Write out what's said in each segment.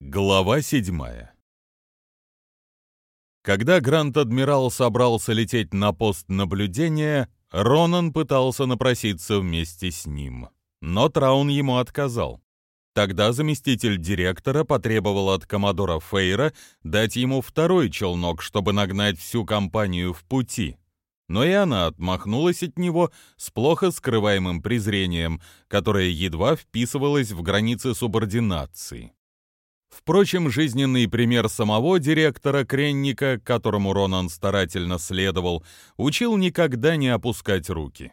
Глава седьмая Когда Гранд-Адмирал собрался лететь на пост наблюдения, Ронан пытался напроситься вместе с ним, но Траун ему отказал. Тогда заместитель директора потребовал от коммодора Фейра дать ему второй челнок, чтобы нагнать всю компанию в пути. Но и она отмахнулась от него с плохо скрываемым презрением, которое едва вписывалось в границы субординации. Впрочем, жизненный пример самого директора Кренника, которому Ронан старательно следовал, учил никогда не опускать руки.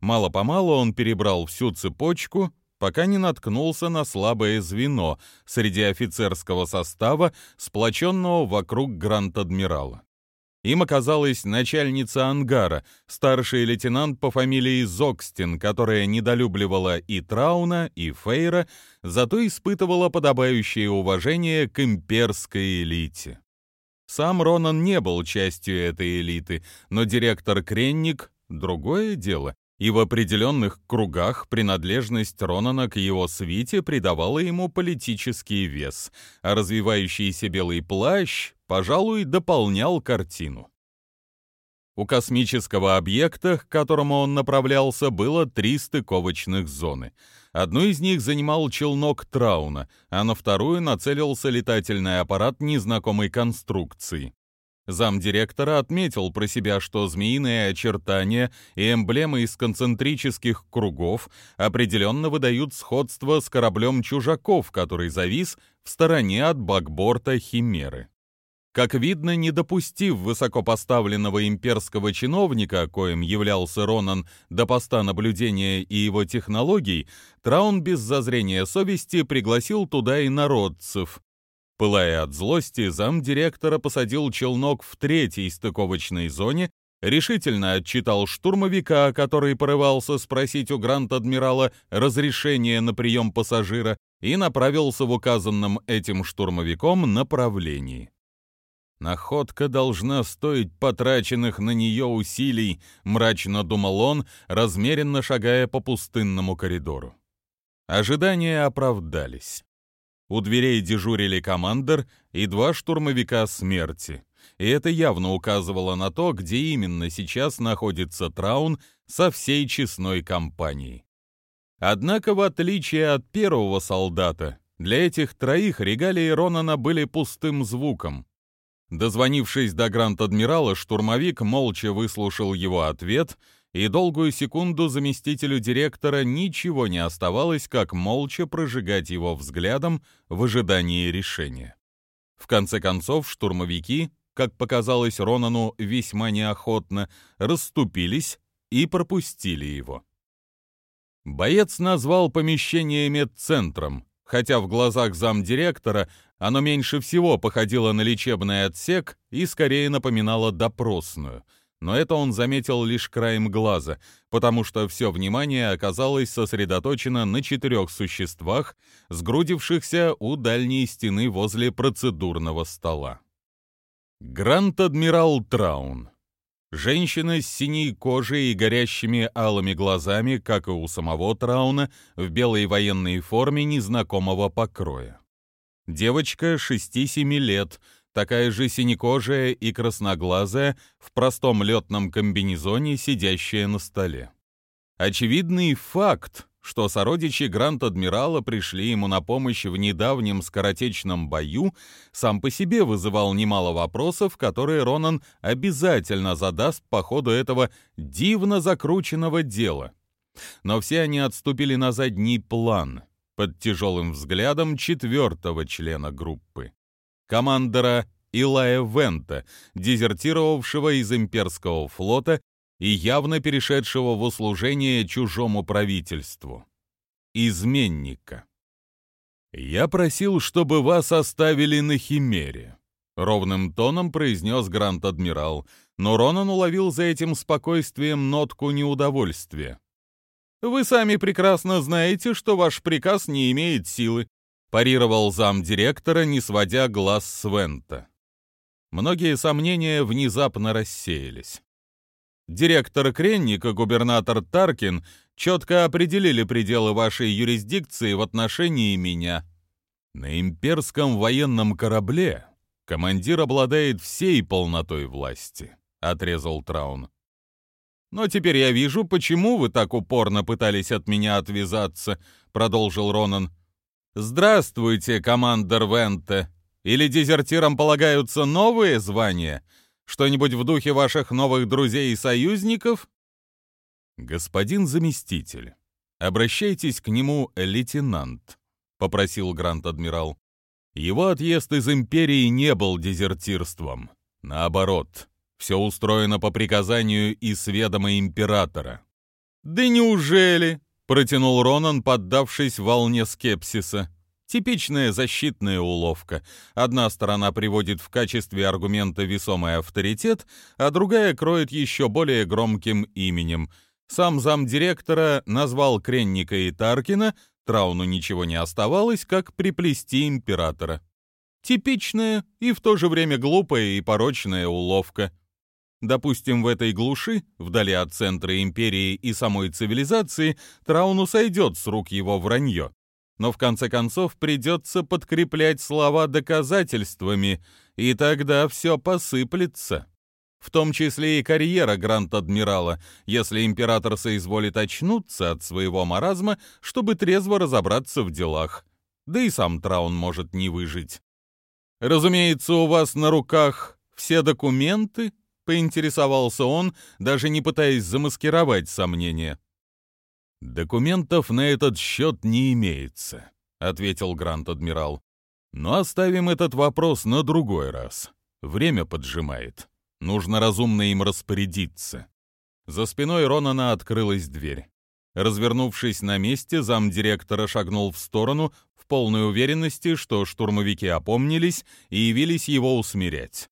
Мало-помалу он перебрал всю цепочку, пока не наткнулся на слабое звено среди офицерского состава, сплоченного вокруг Гранд-Адмирала. Им оказалась начальница ангара, старший лейтенант по фамилии Зокстин, которая недолюбливала и Трауна, и Фейра, зато испытывала подобающее уважение к имперской элите. Сам Ронан не был частью этой элиты, но директор Кренник — другое дело, и в определенных кругах принадлежность Ронана к его свите придавала ему политический вес, а развивающийся белый плащ, пожалуй, дополнял картину. У космического объекта, к которому он направлялся, было три стыковочных зоны. Одну из них занимал челнок Трауна, а на вторую нацелился летательный аппарат незнакомой конструкции. Замдиректора отметил про себя, что змеиные очертания и эмблемы из концентрических кругов определенно выдают сходство с кораблем чужаков, который завис в стороне от бакборта Химеры. Как видно, не допустив высокопоставленного имперского чиновника, коим являлся Ронан, до поста наблюдения и его технологий, Траун без зазрения совести пригласил туда и народцев, Пылая от злости, замдиректора посадил челнок в третьей стыковочной зоне, решительно отчитал штурмовика, который порывался спросить у Гранд-адмирала разрешение на прием пассажира, и направился в указанном этим штурмовиком направлении. «Находка должна стоить потраченных на нее усилий», — мрачно думал он, размеренно шагая по пустынному коридору. Ожидания оправдались. У дверей дежурили командир и два штурмовика смерти. И это явно указывало на то, где именно сейчас находится Траун со всей честной компанией. Однако, в отличие от первого солдата, для этих троих регалии Ронана были пустым звуком. Дозвонившись до Гранд-Адмирала, штурмовик молча выслушал его ответ — и долгую секунду заместителю директора ничего не оставалось, как молча прожигать его взглядом в ожидании решения. В конце концов, штурмовики, как показалось Ронану весьма неохотно, расступились и пропустили его. Боец назвал помещение медцентром, хотя в глазах замдиректора оно меньше всего походило на лечебный отсек и скорее напоминало допросную — но это он заметил лишь краем глаза, потому что все внимание оказалось сосредоточено на четырех существах, сгрудившихся у дальней стены возле процедурного стола. Гранд-адмирал Траун. Женщина с синей кожей и горящими алыми глазами, как и у самого Трауна, в белой военной форме незнакомого покроя. Девочка 6-7 лет — такая же синекожая и красноглазая, в простом летном комбинезоне, сидящая на столе. Очевидный факт, что сородичи Гранд-Адмирала пришли ему на помощь в недавнем скоротечном бою, сам по себе вызывал немало вопросов, которые Ронан обязательно задаст по ходу этого дивно закрученного дела. Но все они отступили на задний план под тяжелым взглядом четвертого члена группы командора Илая Вента, дезертировавшего из имперского флота и явно перешедшего в услужение чужому правительству. Изменника. «Я просил, чтобы вас оставили на Химере», — ровным тоном произнес Гранд-адмирал, но Ронан уловил за этим спокойствием нотку неудовольствия. «Вы сами прекрасно знаете, что ваш приказ не имеет силы парировал зам директора, не сводя глаз с Вента. Многие сомнения внезапно рассеялись. Директор Кренник и губернатор Таркин четко определили пределы вашей юрисдикции в отношении меня. На имперском военном корабле командир обладает всей полнотой власти, отрезал Траун. Но теперь я вижу, почему вы так упорно пытались от меня отвязаться, продолжил Ронан. Здравствуйте, командор Венте. Или дезертирам полагаются новые звания? Что-нибудь в духе ваших новых друзей и союзников? Господин заместитель, обращайтесь к нему лейтенант, попросил Грант-адмирал. Его отъезд из империи не был дезертирством. Наоборот, все устроено по приказанию и сведома императора. «Да неужели?» — протянул Ронан, поддавшись волне скепсиса. Типичная защитная уловка. Одна сторона приводит в качестве аргумента весомый авторитет, а другая кроет еще более громким именем. Сам замдиректора назвал Кренника и Таркина, Трауну ничего не оставалось, как приплести императора. Типичная и в то же время глупая и порочная уловка. Допустим, в этой глуши, вдали от центра империи и самой цивилизации, Трауну сойдет с рук его вранье но в конце концов придется подкреплять слова доказательствами, и тогда все посыплется. В том числе и карьера Гранд-Адмирала, если император соизволит очнуться от своего маразма, чтобы трезво разобраться в делах. Да и сам Траун может не выжить. «Разумеется, у вас на руках все документы?» — поинтересовался он, даже не пытаясь замаскировать сомнения. «Документов на этот счет не имеется», — ответил Грант-адмирал. «Но оставим этот вопрос на другой раз. Время поджимает. Нужно разумно им распорядиться». За спиной Ронана открылась дверь. Развернувшись на месте, замдиректора шагнул в сторону в полной уверенности, что штурмовики опомнились и явились его усмирять.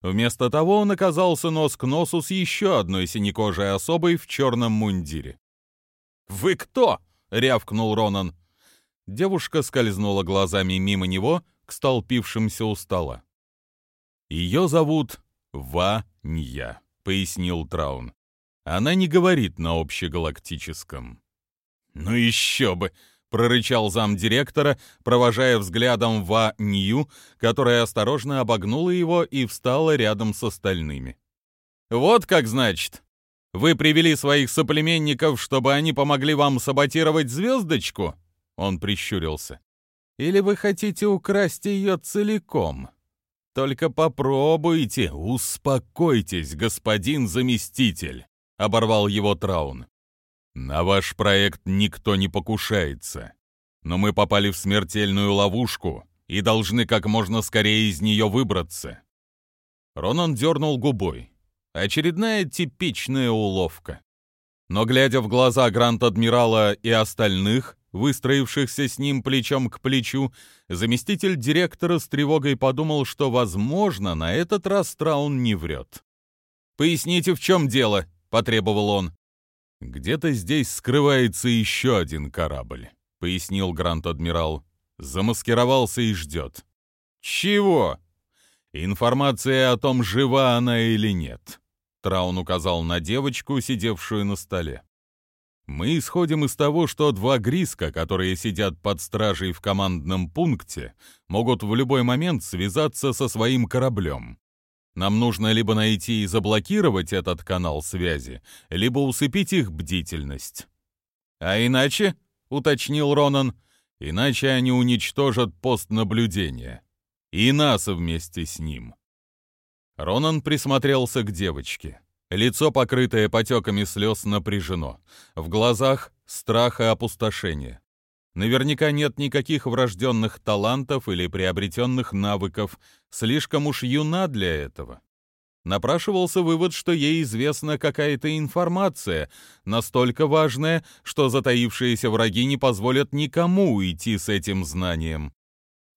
Вместо того он оказался нос к носу с еще одной синекожей особой в черном мундире. «Вы кто?» — рявкнул Ронан. Девушка скользнула глазами мимо него к столпившимся у стола. «Ее зовут Ванья», — пояснил Траун. «Она не говорит на общегалактическом». «Ну еще бы!» — прорычал замдиректора, провожая взглядом Ва Нью, которая осторожно обогнула его и встала рядом с остальными. «Вот как значит!» Вы привели своих соплеменников, чтобы они помогли вам саботировать звездочку?» Он прищурился. «Или вы хотите украсть ее целиком? Только попробуйте, успокойтесь, господин заместитель», — оборвал его Траун. «На ваш проект никто не покушается. Но мы попали в смертельную ловушку и должны как можно скорее из нее выбраться». Ронан дернул губой. Очередная типичная уловка. Но глядя в глаза Гранд-адмирала и остальных, выстроившихся с ним плечом к плечу, заместитель директора с тревогой подумал, что, возможно, на этот раз Траун не врет. «Поясните, в чем дело?» — потребовал он. «Где-то здесь скрывается еще один корабль», — пояснил Гранд-адмирал. «Замаскировался и ждет». «Чего?» «Информация о том, жива она или нет. Траун указал на девочку, сидевшую на столе. Мы исходим из того, что два Гриска, которые сидят под стражей в командном пункте, могут в любой момент связаться со своим кораблем. Нам нужно либо найти и заблокировать этот канал связи, либо усыпить их бдительность. А иначе, уточнил Ронан, иначе они уничтожат пост наблюдения. И нас вместе с ним. Ронан присмотрелся к девочке. Лицо, покрытое потеками слез, напряжено. В глазах страх и опустошение. Наверняка нет никаких врожденных талантов или приобретенных навыков. Слишком уж юна для этого. Напрашивался вывод, что ей известна какая-то информация, настолько важная, что затаившиеся враги не позволят никому уйти с этим знанием.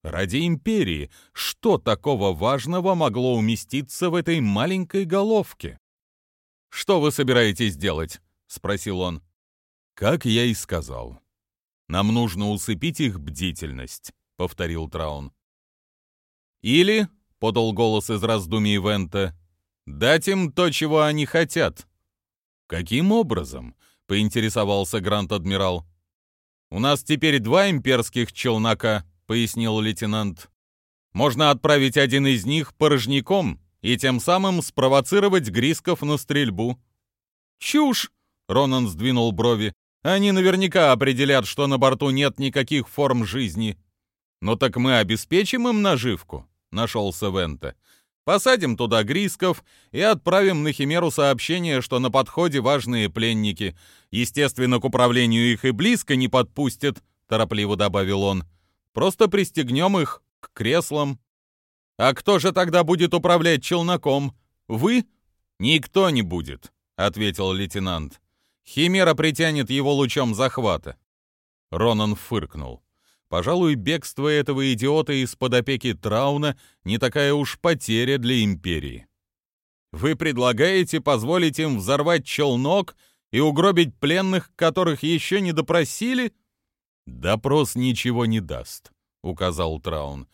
Ради империи, что такого важного могло уместиться в этой маленькой головке? «Что вы собираетесь делать?» — спросил он. «Как я и сказал. Нам нужно усыпить их бдительность», — повторил Траун. «Или», — подал голос из раздумий Вента, — «дать им то, чего они хотят». «Каким образом?» — поинтересовался Грант-адмирал. «У нас теперь два имперских челнока», пояснил лейтенант. «Можно отправить один из них порожняком и тем самым спровоцировать Грисков на стрельбу». «Чушь!» — Ронан сдвинул брови. «Они наверняка определят, что на борту нет никаких форм жизни». «Ну так мы обеспечим им наживку», — нашелся Вента. «Посадим туда Грисков и отправим на Химеру сообщение, что на подходе важные пленники. Естественно, к управлению их и близко не подпустят», — торопливо добавил он. «Просто пристегнем их к креслам». «А кто же тогда будет управлять челноком? Вы?» «Никто не будет», — ответил лейтенант. «Химера притянет его лучом захвата». Ронан фыркнул. Пожалуй, бегство этого идиота из-под опеки Трауна не такая уж потеря для Империи. Вы предлагаете позволить им взорвать челнок и угробить пленных, которых еще не допросили? Допрос ничего не даст, указал Траун.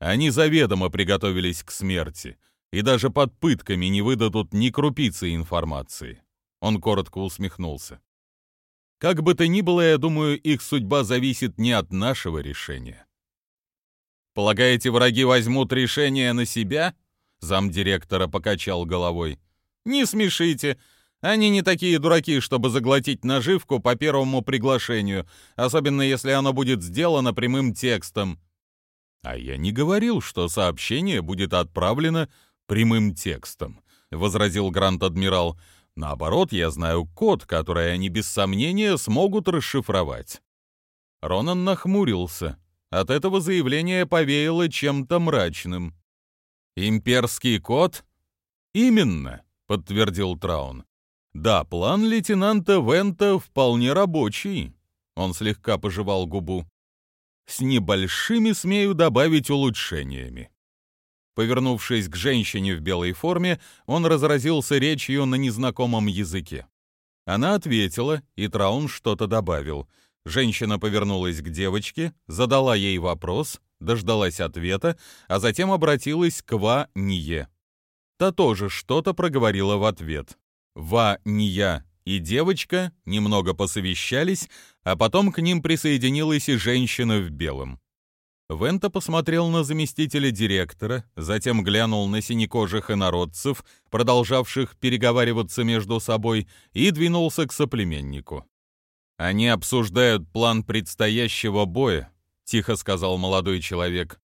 Они заведомо приготовились к смерти и даже под пытками не выдадут ни крупицы информации. Он коротко усмехнулся. Как бы то ни было, я думаю, их судьба зависит не от нашего решения. Полагаете, враги возьмут решение на себя? Замдиректора покачал головой. Не смешите. Они не такие дураки, чтобы заглотить наживку по первому приглашению, особенно если оно будет сделано прямым текстом. А я не говорил, что сообщение будет отправлено прямым текстом, возразил Грант-адмирал. Наоборот, я знаю код, который они без сомнения смогут расшифровать. Ронан нахмурился. От этого заявления повеяло чем-то мрачным. «Имперский код?» «Именно», — подтвердил Траун. «Да, план лейтенанта Вента вполне рабочий». Он слегка пожевал губу. «С небольшими, смею добавить, улучшениями. Повернувшись к женщине в белой форме, он разразился речью на незнакомом языке. Она ответила, и Траун что-то добавил. Женщина повернулась к девочке, задала ей вопрос, дождалась ответа, а затем обратилась к Ва-Ние. Та тоже что-то проговорила в ответ. Ва-Ния и девочка немного посовещались, а потом к ним присоединилась и женщина в белом. Вента посмотрел на заместителя директора, затем глянул на синекожих инородцев, продолжавших переговариваться между собой, и двинулся к соплеменнику. «Они обсуждают план предстоящего боя», — тихо сказал молодой человек.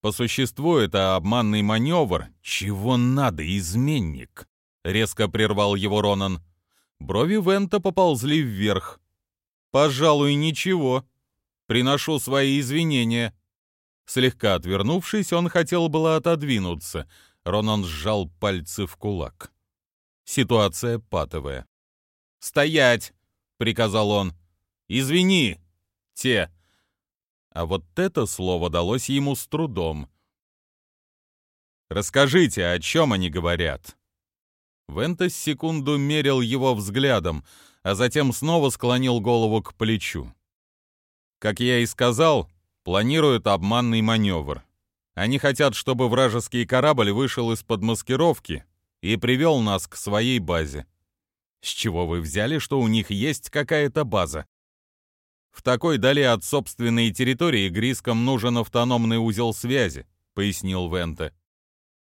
«По существу это обманный маневр. Чего надо, изменник?» — резко прервал его Ронан. Брови Вента поползли вверх. «Пожалуй, ничего. Приношу свои извинения». Слегка отвернувшись, он хотел было отодвинуться. Ронан сжал пальцы в кулак. Ситуация патовая. «Стоять!» — приказал он. «Извини, те!» А вот это слово далось ему с трудом. «Расскажите, о чем они говорят?» Вентас секунду мерил его взглядом, а затем снова склонил голову к плечу. Как я и сказал, планируют обманный маневр. Они хотят, чтобы вражеский корабль вышел из-под маскировки и привел нас к своей базе. С чего вы взяли, что у них есть какая-то база? В такой дали от собственной территории Грискам нужен автономный узел связи, пояснил Венте.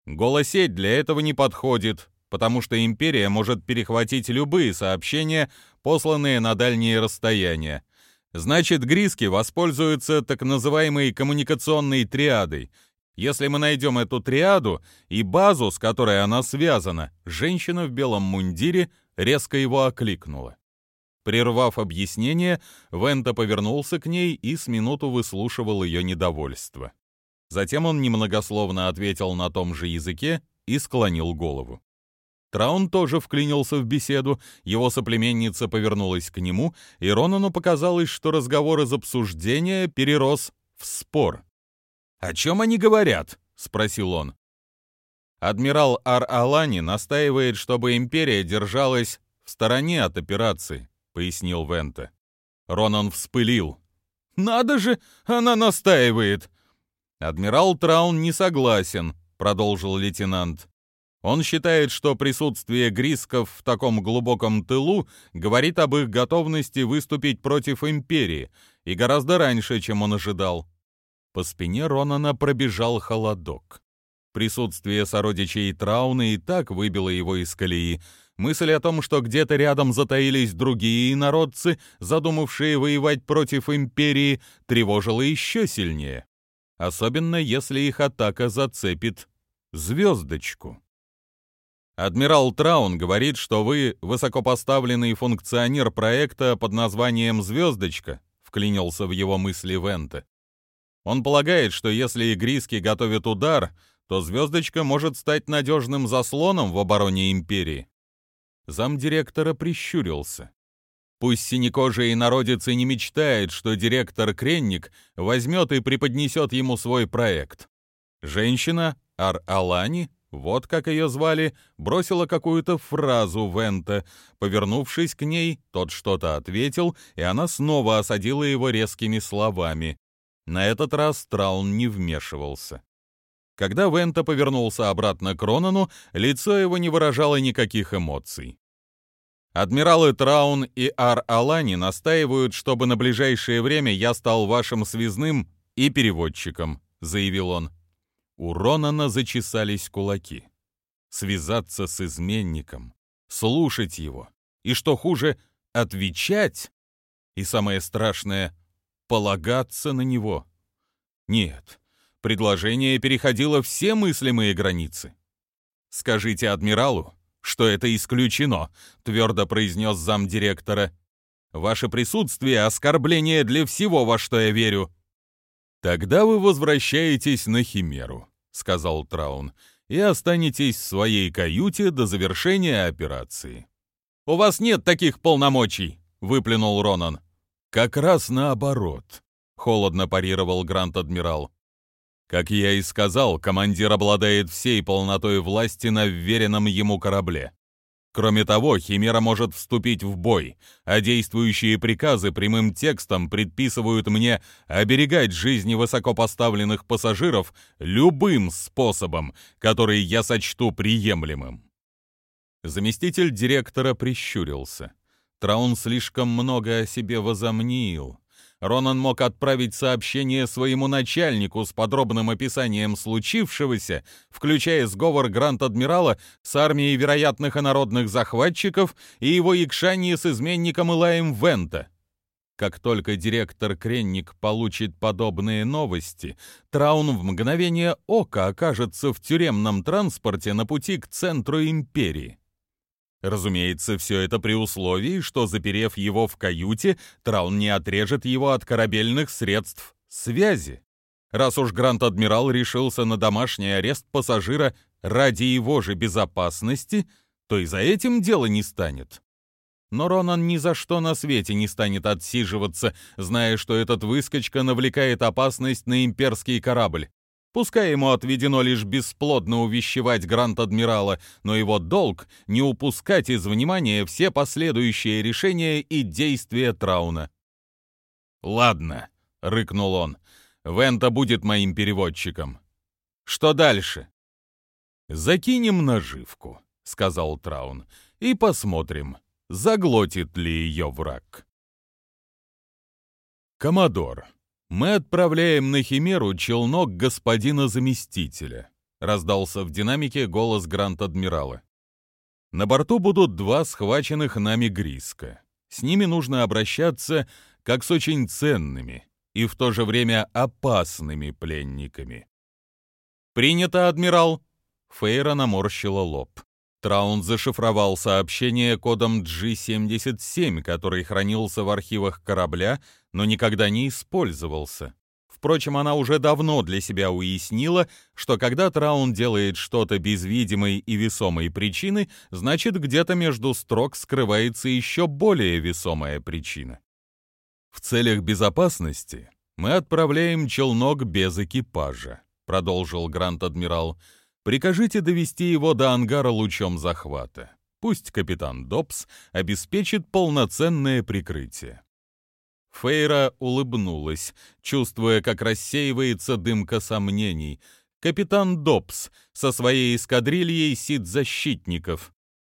Голосеть для этого не подходит, потому что империя может перехватить любые сообщения, посланные на дальние расстояния. Значит, Гриски воспользуются так называемой коммуникационной триадой. Если мы найдем эту триаду и базу, с которой она связана, женщина в белом мундире резко его окликнула. Прервав объяснение, Вента повернулся к ней и с минуту выслушивал ее недовольство. Затем он немногословно ответил на том же языке и склонил голову. Траун тоже вклинился в беседу, его соплеменница повернулась к нему, и Ронану показалось, что разговор из обсуждения перерос в спор. «О чем они говорят?» — спросил он. Адмирал Ар-Алани настаивает, чтобы империя держалась в стороне от операции, пояснил Вента. Ронан вспылил. «Надо же, она настаивает!» «Адмирал Траун не согласен», — продолжил лейтенант. Он считает, что присутствие грисков в таком глубоком тылу говорит об их готовности выступить против империи, и гораздо раньше, чем он ожидал. По спине Ронана пробежал холодок. Присутствие сородичей Трауна и так выбило его из колеи. Мысль о том, что где-то рядом затаились другие народцы, задумавшие воевать против империи, тревожила еще сильнее. Особенно если их атака зацепит звездочку. Адмирал Траун говорит, что вы высокопоставленный функционер проекта под названием «Звездочка», вклинился в его мысли Вента. Он полагает, что если игриски готовят удар, то звездочка может стать надежным заслоном в обороне империи. Замдиректора прищурился. Пусть синекожий народец и не мечтает, что директор Кренник возьмет и преподнесет ему свой проект. Женщина, Ар-Алани, вот как ее звали, бросила какую-то фразу Вента. Повернувшись к ней, тот что-то ответил, и она снова осадила его резкими словами. На этот раз Траун не вмешивался. Когда Вента повернулся обратно к Ронану, лицо его не выражало никаких эмоций. Адмиралы Траун и Ар-Алани настаивают, чтобы на ближайшее время я стал вашим связным и переводчиком, заявил он. У Ронана зачесались кулаки. Связаться с изменником, слушать его, и что хуже, отвечать, и самое страшное полагаться на него. Нет, Предложение переходило все мыслимые границы. «Скажите адмиралу, что это исключено», — твердо произнес замдиректора. «Ваше присутствие — оскорбление для всего, во что я верю». «Тогда вы возвращаетесь на Химеру», — сказал Траун, «и останетесь в своей каюте до завершения операции». «У вас нет таких полномочий», — выплюнул Ронан. «Как раз наоборот», — холодно парировал Грант-адмирал. Как я и сказал, командир обладает всей полнотой власти на вверенном ему корабле. Кроме того, Химера может вступить в бой, а действующие приказы прямым текстом предписывают мне оберегать жизни высокопоставленных пассажиров любым способом, который я сочту приемлемым. Заместитель директора прищурился. Траун слишком много о себе возомнил. Ронан мог отправить сообщение своему начальнику с подробным описанием случившегося, включая сговор Гранд-Адмирала с армией вероятных инородных захватчиков и его якшание с изменником Илаем Вента. Как только директор Кренник получит подобные новости, Траун в мгновение ока окажется в тюремном транспорте на пути к центру империи. Разумеется, все это при условии, что, заперев его в каюте, Траун не отрежет его от корабельных средств связи. Раз уж Гранд-Адмирал решился на домашний арест пассажира ради его же безопасности, то и за этим дело не станет. Но Ронан ни за что на свете не станет отсиживаться, зная, что этот выскочка навлекает опасность на имперский корабль. Пускай ему отведено лишь бесплодно увещевать Гранд-Адмирала, но его долг — не упускать из внимания все последующие решения и действия Трауна. «Ладно», — рыкнул он, — «Вента будет моим переводчиком. Что дальше?» «Закинем наживку», — сказал Траун, — «и посмотрим, заглотит ли ее враг». «Коммодор», «Мы отправляем на Химеру челнок господина заместителя», — раздался в динамике голос Гранд-адмирала. «На борту будут два схваченных нами Гриска. С ними нужно обращаться как с очень ценными и в то же время опасными пленниками». «Принято, адмирал!» Фейра наморщила лоб. Траун зашифровал сообщение кодом G77, который хранился в архивах корабля, но никогда не использовался. Впрочем, она уже давно для себя уяснила, что когда Траун делает что-то без видимой и весомой причины, значит, где-то между строк скрывается еще более весомая причина. В целях безопасности мы отправляем челнок без экипажа, продолжил Грант-адмирал. Прикажите довести его до ангара лучом захвата. Пусть капитан Добс обеспечит полноценное прикрытие. Фейра улыбнулась, чувствуя, как рассеивается дымка сомнений. Капитан Добс со своей эскадрильей сид-защитников.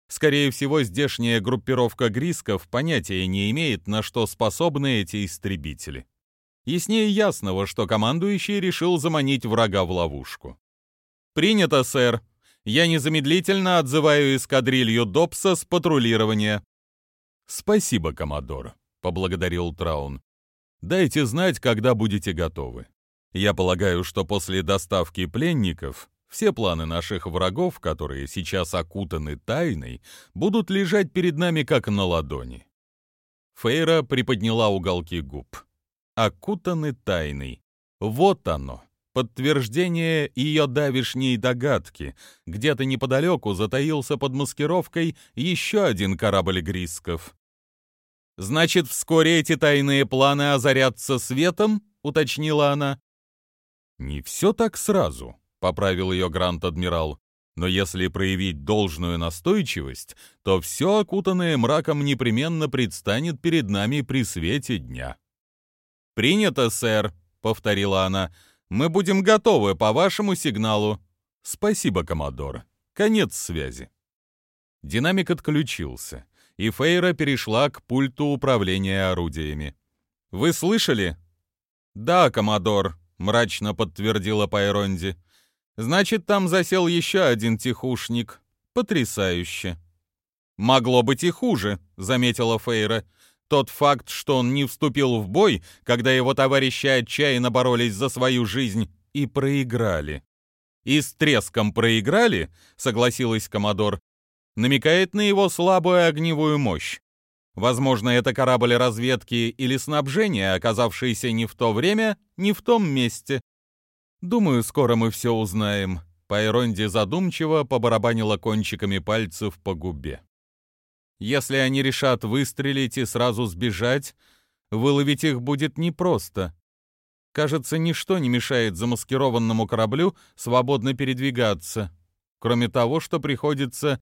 Скорее всего, здешняя группировка грисков понятия не имеет, на что способны эти истребители. Яснее ясного, что командующий решил заманить врага в ловушку. «Принято, сэр. Я незамедлительно отзываю эскадрилью Добса с патрулирования». «Спасибо, коммодор», — поблагодарил Траун. «Дайте знать, когда будете готовы. Я полагаю, что после доставки пленников все планы наших врагов, которые сейчас окутаны тайной, будут лежать перед нами как на ладони. Фейра приподняла уголки губ. Окутаны тайной. Вот оно, подтверждение ее давишней догадки. Где-то неподалеку затаился под маскировкой еще один корабль Грисков. «Значит, вскоре эти тайные планы озарятся светом?» — уточнила она. «Не все так сразу», — поправил ее Грант-адмирал. «Но если проявить должную настойчивость, то все окутанное мраком непременно предстанет перед нами при свете дня». «Принято, сэр», — повторила она. «Мы будем готовы по вашему сигналу». «Спасибо, коммодор. Конец связи». Динамик отключился, и Фейра перешла к пульту управления орудиями. «Вы слышали?» «Да, коммодор», — мрачно подтвердила Пайронди. «Значит, там засел еще один тихушник. Потрясающе!» «Могло быть и хуже», — заметила Фейра. «Тот факт, что он не вступил в бой, когда его товарищи отчаянно боролись за свою жизнь и проиграли». «И с треском проиграли», — согласилась Комодор, намекает на его слабую огневую мощь. Возможно, это корабль разведки или снабжения, оказавшийся не в то время, не в том месте. Думаю, скоро мы все узнаем. Пайронди задумчиво побарабанила кончиками пальцев по губе. Если они решат выстрелить и сразу сбежать, выловить их будет непросто. Кажется, ничто не мешает замаскированному кораблю свободно передвигаться, кроме того, что приходится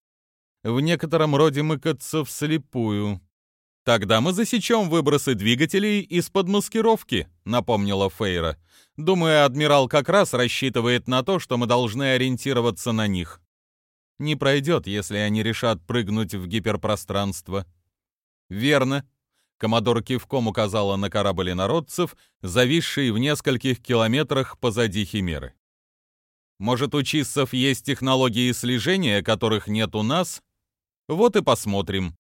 в некотором роде мыкаться вслепую. «Тогда мы засечем выбросы двигателей из-под маскировки», — напомнила Фейра. «Думаю, адмирал как раз рассчитывает на то, что мы должны ориентироваться на них. Не пройдет, если они решат прыгнуть в гиперпространство». «Верно», — Коммодор кивком указала на корабль народцев, зависший в нескольких километрах позади Химеры. «Может, у чиссов есть технологии слежения, которых нет у нас? Вот и посмотрим».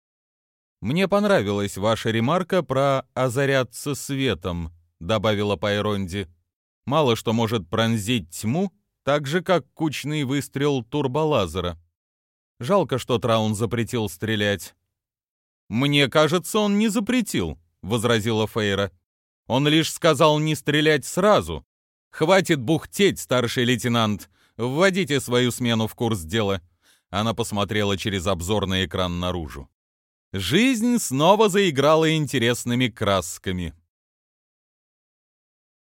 «Мне понравилась ваша ремарка про озаряться светом», — добавила Пайронди. «Мало что может пронзить тьму, так же, как кучный выстрел турболазера. Жалко, что Траун запретил стрелять». «Мне кажется, он не запретил», — возразила Фейра. «Он лишь сказал не стрелять сразу. Хватит бухтеть, старший лейтенант. Вводите свою смену в курс дела». Она посмотрела через обзорный экран наружу. Жизнь снова заиграла интересными красками.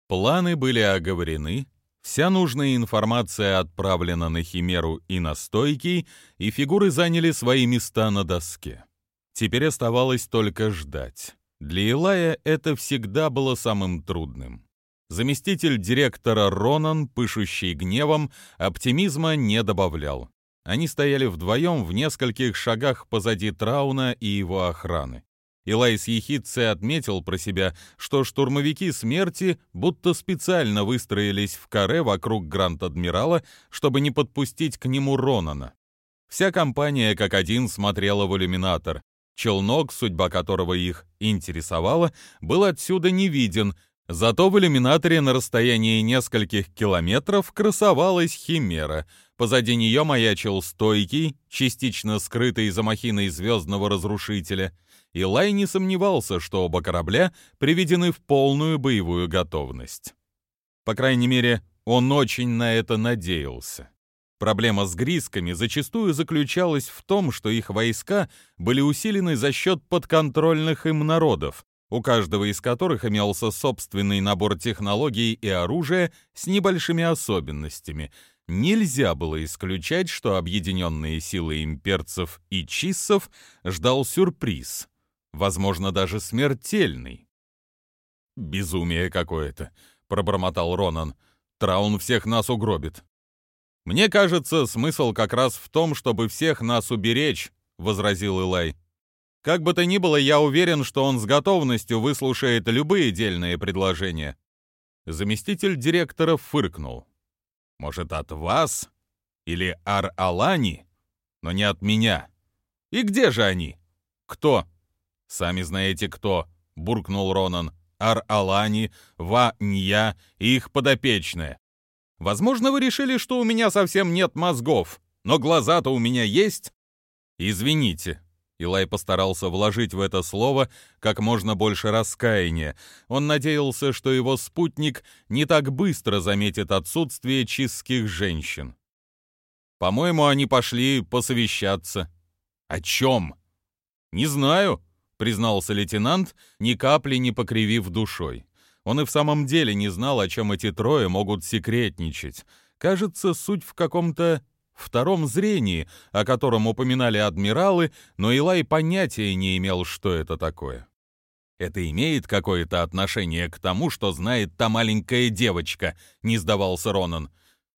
Планы были оговорены, вся нужная информация отправлена на Химеру и на стойки, и фигуры заняли свои места на доске. Теперь оставалось только ждать. Для Илая это всегда было самым трудным. Заместитель директора Ронан, пышущий гневом, оптимизма не добавлял. Они стояли вдвоем в нескольких шагах позади Трауна и его охраны. Илайс Ехидце отметил про себя, что штурмовики смерти будто специально выстроились в каре вокруг Гранд-Адмирала, чтобы не подпустить к нему Ронана. Вся компания как один смотрела в иллюминатор. Челнок, судьба которого их интересовала, был отсюда не виден, зато в иллюминаторе на расстоянии нескольких километров красовалась Химера — Позади нее маячил стойкий, частично скрытый за махиной звездного разрушителя, и Лай не сомневался, что оба корабля приведены в полную боевую готовность. По крайней мере, он очень на это надеялся. Проблема с грисками зачастую заключалась в том, что их войска были усилены за счет подконтрольных им народов, у каждого из которых имелся собственный набор технологий и оружия с небольшими особенностями — нельзя было исключать, что объединенные силы имперцев и чиссов ждал сюрприз, возможно, даже смертельный. «Безумие какое-то», — пробормотал Ронан. «Траун всех нас угробит». «Мне кажется, смысл как раз в том, чтобы всех нас уберечь», — возразил Илай. Как бы то ни было, я уверен, что он с готовностью выслушает любые дельные предложения. Заместитель директора фыркнул. Может, от вас? Или Ар-Алани? Но не от меня. И где же они? Кто? Сами знаете кто, буркнул Ронан. Ар-Алани, Ва-Нья и их подопечные. Возможно, вы решили, что у меня совсем нет мозгов, но глаза-то у меня есть. Извините. Илай постарался вложить в это слово как можно больше раскаяния. Он надеялся, что его спутник не так быстро заметит отсутствие чистских женщин. По-моему, они пошли посовещаться. О чем? Не знаю, признался лейтенант, ни капли не покривив душой. Он и в самом деле не знал, о чем эти трое могут секретничать. Кажется, суть в каком-то втором зрении, о котором упоминали адмиралы, но Илай понятия не имел, что это такое. «Это имеет какое-то отношение к тому, что знает та маленькая девочка», — не сдавался Ронан.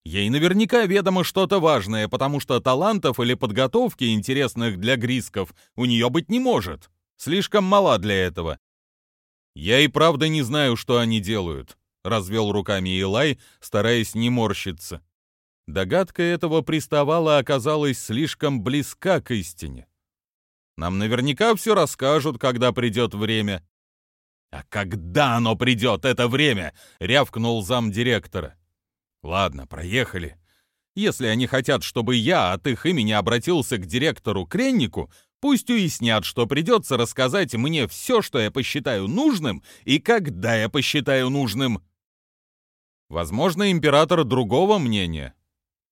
«Ей наверняка ведомо что-то важное, потому что талантов или подготовки, интересных для грисков, у нее быть не может. Слишком мала для этого». «Я и правда не знаю, что они делают», — развел руками Илай, стараясь не морщиться. Догадка этого приставала оказалась слишком близка к истине. Нам наверняка все расскажут, когда придет время. «А когда оно придет, это время?» — рявкнул замдиректора. «Ладно, проехали. Если они хотят, чтобы я от их имени обратился к директору Креннику, пусть уяснят, что придется рассказать мне все, что я посчитаю нужным и когда я посчитаю нужным». Возможно, император другого мнения,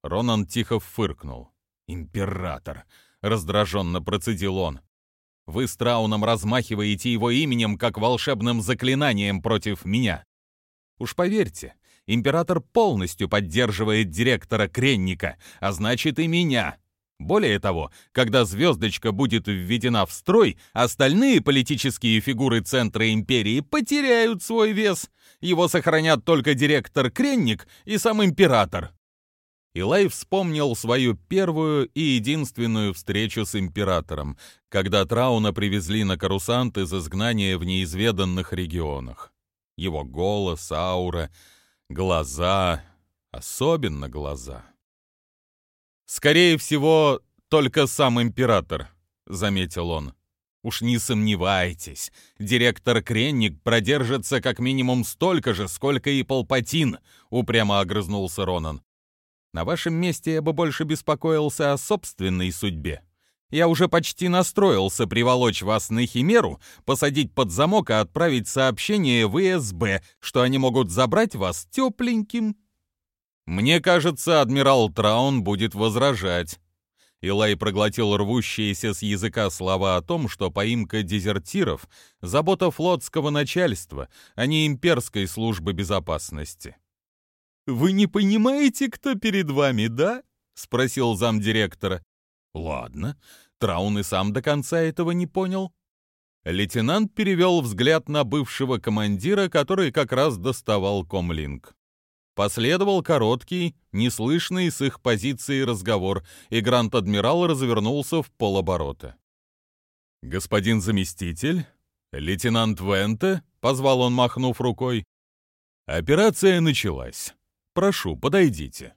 Ронан тихо фыркнул. «Император!» — раздраженно процедил он. «Вы с Трауном размахиваете его именем, как волшебным заклинанием против меня. Уж поверьте, император полностью поддерживает директора Кренника, а значит и меня. Более того, когда звездочка будет введена в строй, остальные политические фигуры Центра Империи потеряют свой вес. Его сохранят только директор Кренник и сам император. Илай вспомнил свою первую и единственную встречу с императором, когда Трауна привезли на карусант из изгнания в неизведанных регионах. Его голос, аура, глаза, особенно глаза. «Скорее всего, только сам император», — заметил он. «Уж не сомневайтесь, директор Кренник продержится как минимум столько же, сколько и Палпатин», — упрямо огрызнулся Ронан. На вашем месте я бы больше беспокоился о собственной судьбе. Я уже почти настроился приволочь вас на Химеру, посадить под замок и отправить сообщение в ИСБ, что они могут забрать вас тепленьким. Мне кажется, адмирал Траун будет возражать. Илай проглотил рвущиеся с языка слова о том, что поимка дезертиров — забота флотского начальства, а не имперской службы безопасности. «Вы не понимаете, кто перед вами, да?» — спросил замдиректора. «Ладно». Траун и сам до конца этого не понял. Лейтенант перевел взгляд на бывшего командира, который как раз доставал комлинг. Последовал короткий, неслышный с их позиции разговор, и Грант-адмирал развернулся в полоборота. «Господин заместитель? Лейтенант Венте?» — позвал он, махнув рукой. Операция началась. Прошу, подойдите».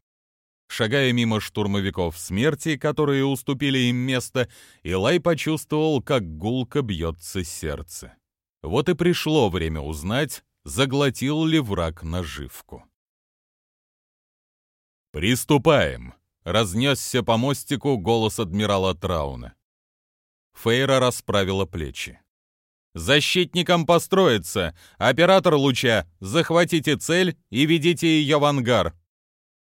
Шагая мимо штурмовиков смерти, которые уступили им место, Илай почувствовал, как гулко бьется сердце. Вот и пришло время узнать, заглотил ли враг наживку. «Приступаем!» — разнесся по мостику голос адмирала Трауна. Фейра расправила плечи. Защитникам построиться! Оператор луча, захватите цель и ведите ее в ангар!»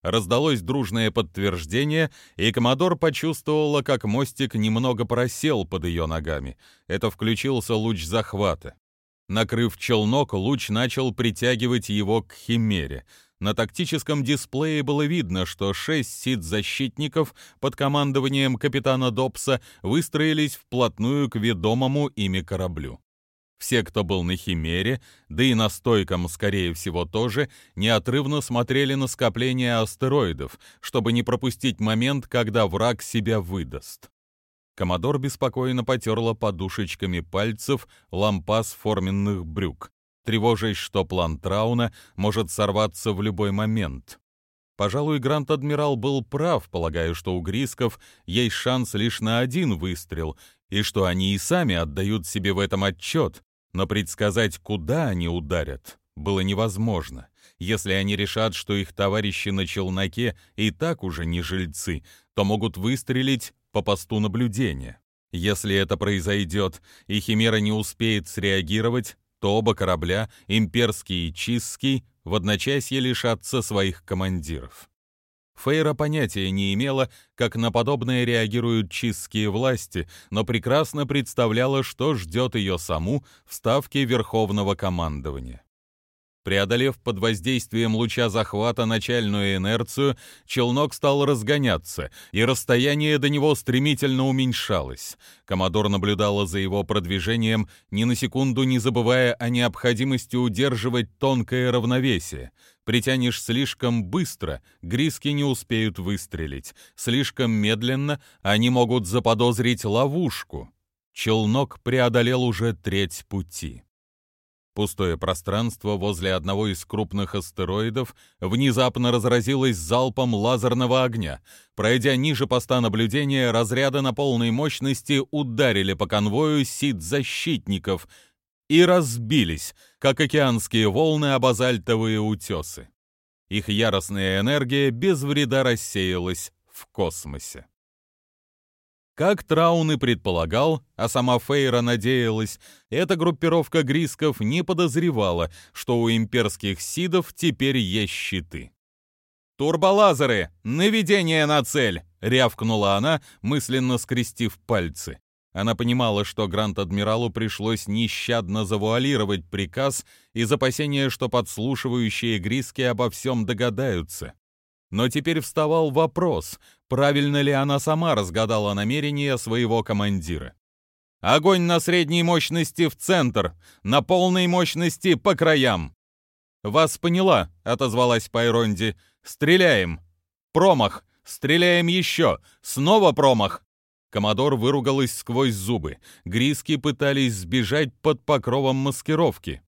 Раздалось дружное подтверждение, и Комодор почувствовала, как мостик немного просел под ее ногами. Это включился луч захвата. Накрыв челнок, луч начал притягивать его к Химере. На тактическом дисплее было видно, что шесть сит-защитников под командованием капитана Добса выстроились вплотную к ведомому ими кораблю. Все, кто был на Химере, да и на Стойком, скорее всего, тоже, неотрывно смотрели на скопление астероидов, чтобы не пропустить момент, когда враг себя выдаст. Комодор беспокойно потерла подушечками пальцев лампас форменных брюк, тревожась, что план Трауна может сорваться в любой момент. Пожалуй, Грант-адмирал был прав, полагая, что у Грисков есть шанс лишь на один выстрел, и что они и сами отдают себе в этом отчет, но предсказать, куда они ударят, было невозможно. Если они решат, что их товарищи на челноке и так уже не жильцы, то могут выстрелить по посту наблюдения. Если это произойдет, и Химера не успеет среагировать, то оба корабля, имперский и чистский, в одночасье лишатся своих командиров. Фейра понятия не имела, как на подобное реагируют чистские власти, но прекрасно представляла, что ждет ее саму в ставке Верховного командования. Преодолев под воздействием луча захвата начальную инерцию, челнок стал разгоняться, и расстояние до него стремительно уменьшалось. Комодор наблюдала за его продвижением, ни на секунду не забывая о необходимости удерживать тонкое равновесие. Притянешь слишком быстро, гриски не успеют выстрелить. Слишком медленно они могут заподозрить ловушку. Челнок преодолел уже треть пути. Пустое пространство возле одного из крупных астероидов внезапно разразилось залпом лазерного огня. Пройдя ниже поста наблюдения, разряды на полной мощности ударили по конвою сит-защитников и разбились, как океанские волны об базальтовые утесы. Их яростная энергия без вреда рассеялась в космосе. Как Траун и предполагал, а сама Фейра надеялась, эта группировка грисков не подозревала, что у имперских сидов теперь есть щиты. «Турболазеры! Наведение на цель!» — рявкнула она, мысленно скрестив пальцы. Она понимала, что Гранд-адмиралу пришлось нещадно завуалировать приказ из опасения, что подслушивающие гриски обо всем догадаются. Но теперь вставал вопрос, правильно ли она сама разгадала намерения своего командира. «Огонь на средней мощности в центр, на полной мощности по краям!» «Вас поняла», — отозвалась Пайронди. «Стреляем!» «Промах! Стреляем еще! Снова промах!» Комодор выругалась сквозь зубы. Гриски пытались сбежать под покровом маскировки.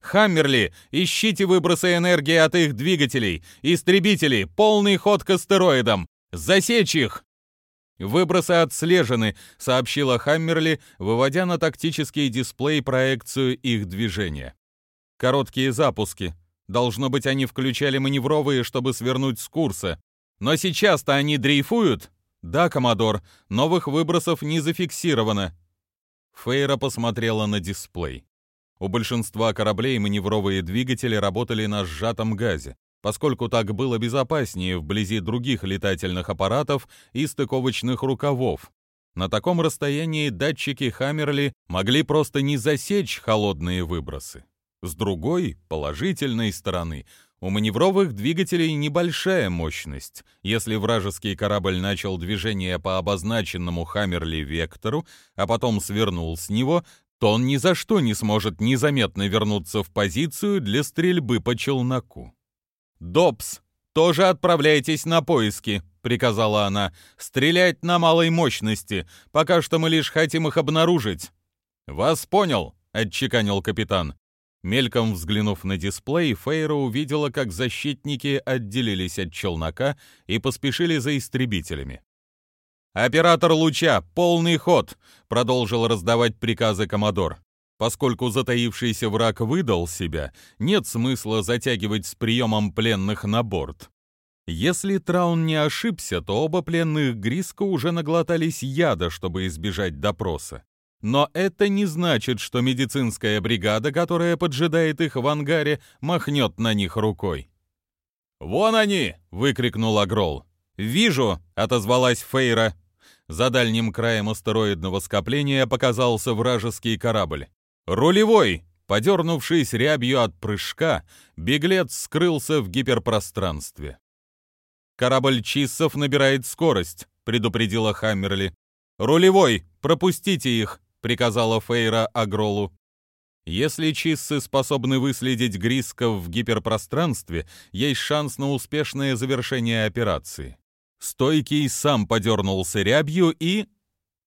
Хаммерли, ищите выбросы энергии от их двигателей. Истребители, полный ход к астероидам. Засечь их!» «Выбросы отслежены», — сообщила Хаммерли, выводя на тактический дисплей проекцию их движения. «Короткие запуски. Должно быть, они включали маневровые, чтобы свернуть с курса. Но сейчас-то они дрейфуют?» «Да, Коммодор, новых выбросов не зафиксировано». Фейра посмотрела на дисплей. У большинства кораблей маневровые двигатели работали на сжатом газе, поскольку так было безопаснее вблизи других летательных аппаратов и стыковочных рукавов. На таком расстоянии датчики Хаммерли могли просто не засечь холодные выбросы. С другой, положительной стороны, у маневровых двигателей небольшая мощность. Если вражеский корабль начал движение по обозначенному Хаммерли вектору, а потом свернул с него, то он ни за что не сможет незаметно вернуться в позицию для стрельбы по челноку. «Добс, тоже отправляйтесь на поиски», — приказала она. «Стрелять на малой мощности. Пока что мы лишь хотим их обнаружить». «Вас понял», — отчеканил капитан. Мельком взглянув на дисплей, Фейра увидела, как защитники отделились от челнока и поспешили за истребителями. «Оператор луча, полный ход!» — продолжил раздавать приказы Комодор. Поскольку затаившийся враг выдал себя, нет смысла затягивать с приемом пленных на борт. Если Траун не ошибся, то оба пленных Гриска уже наглотались яда, чтобы избежать допроса. Но это не значит, что медицинская бригада, которая поджидает их в ангаре, махнет на них рукой. «Вон они!» — выкрикнул Агрол. «Вижу!» — отозвалась Фейра. За дальним краем астероидного скопления показался вражеский корабль. «Рулевой!» Подернувшись рябью от прыжка, беглец скрылся в гиперпространстве. «Корабль Чиссов набирает скорость», — предупредила Хаммерли. «Рулевой! Пропустите их!» — приказала Фейра Агролу. Если Чиссы способны выследить Грисков в гиперпространстве, есть шанс на успешное завершение операции. Стойкий сам подернулся рябью и...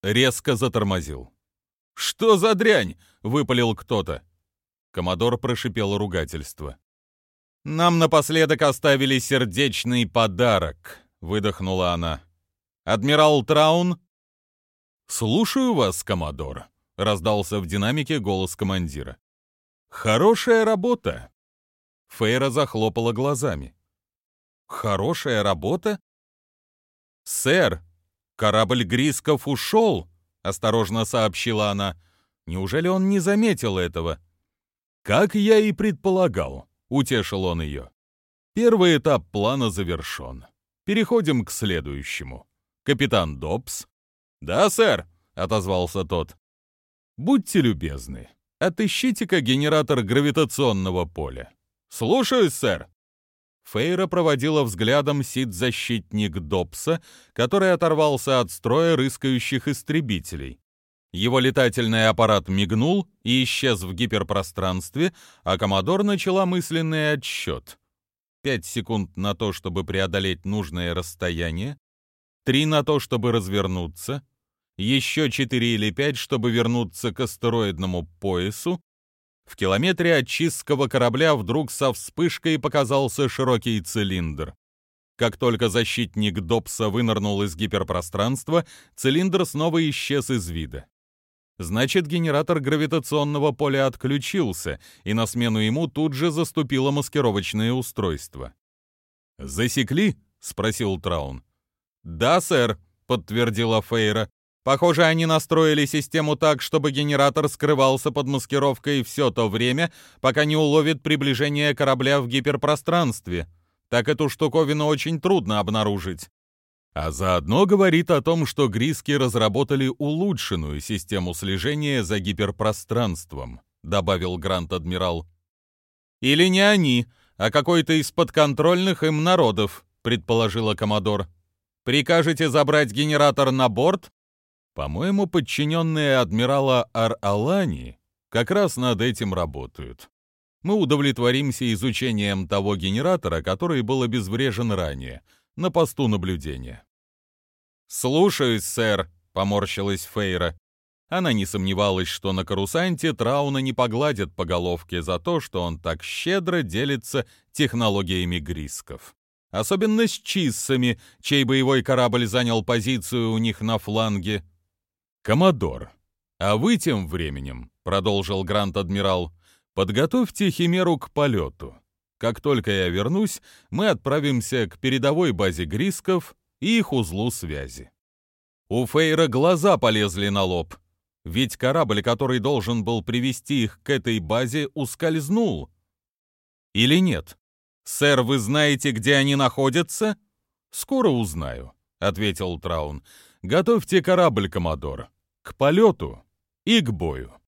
резко затормозил. «Что за дрянь?» — выпалил кто-то. Комодор прошипел ругательство. «Нам напоследок оставили сердечный подарок», — выдохнула она. «Адмирал Траун?» «Слушаю вас, Комодор», — раздался в динамике голос командира. «Хорошая работа!» Фейра захлопала глазами. «Хорошая работа?» «Сэр, корабль Грисков ушел!» — осторожно сообщила она. «Неужели он не заметил этого?» «Как я и предполагал», — утешил он ее. «Первый этап плана завершен. Переходим к следующему. Капитан Добс». «Да, сэр», — отозвался тот. «Будьте любезны, отыщите-ка генератор гравитационного поля». «Слушаюсь, сэр». Фейра проводила взглядом сид-защитник Добса, который оторвался от строя рыскающих истребителей. Его летательный аппарат мигнул и исчез в гиперпространстве, а Комодор начала мысленный отсчет. Пять секунд на то, чтобы преодолеть нужное расстояние, три на то, чтобы развернуться, еще четыре или пять, чтобы вернуться к астероидному поясу, в километре от чистского корабля вдруг со вспышкой показался широкий цилиндр. Как только защитник Добса вынырнул из гиперпространства, цилиндр снова исчез из вида. Значит, генератор гравитационного поля отключился, и на смену ему тут же заступило маскировочное устройство. «Засекли?» — спросил Траун. «Да, сэр», — подтвердила Фейра. Похоже, они настроили систему так, чтобы генератор скрывался под маскировкой все то время, пока не уловит приближение корабля в гиперпространстве. Так эту штуковину очень трудно обнаружить. А заодно говорит о том, что Гриски разработали улучшенную систему слежения за гиперпространством, добавил Грант-адмирал. Или не они, а какой-то из подконтрольных им народов, предположила Комодор. Прикажете забрать генератор на борт по-моему, подчиненные адмирала Ар-Алани как раз над этим работают. Мы удовлетворимся изучением того генератора, который был обезврежен ранее, на посту наблюдения. «Слушаюсь, сэр», — поморщилась Фейра. Она не сомневалась, что на карусанте Трауна не погладят по головке за то, что он так щедро делится технологиями грисков. Особенно с чиссами, чей боевой корабль занял позицию у них на фланге. «Коммодор, а вы тем временем, — продолжил Грант-адмирал, — подготовьте Химеру к полету. Как только я вернусь, мы отправимся к передовой базе Грисков и их узлу связи». У Фейра глаза полезли на лоб. Ведь корабль, который должен был привести их к этой базе, ускользнул. Или нет? «Сэр, вы знаете, где они находятся?» «Скоро узнаю», — ответил Траун. Готовьте корабль, Комодор, к полету и к бою.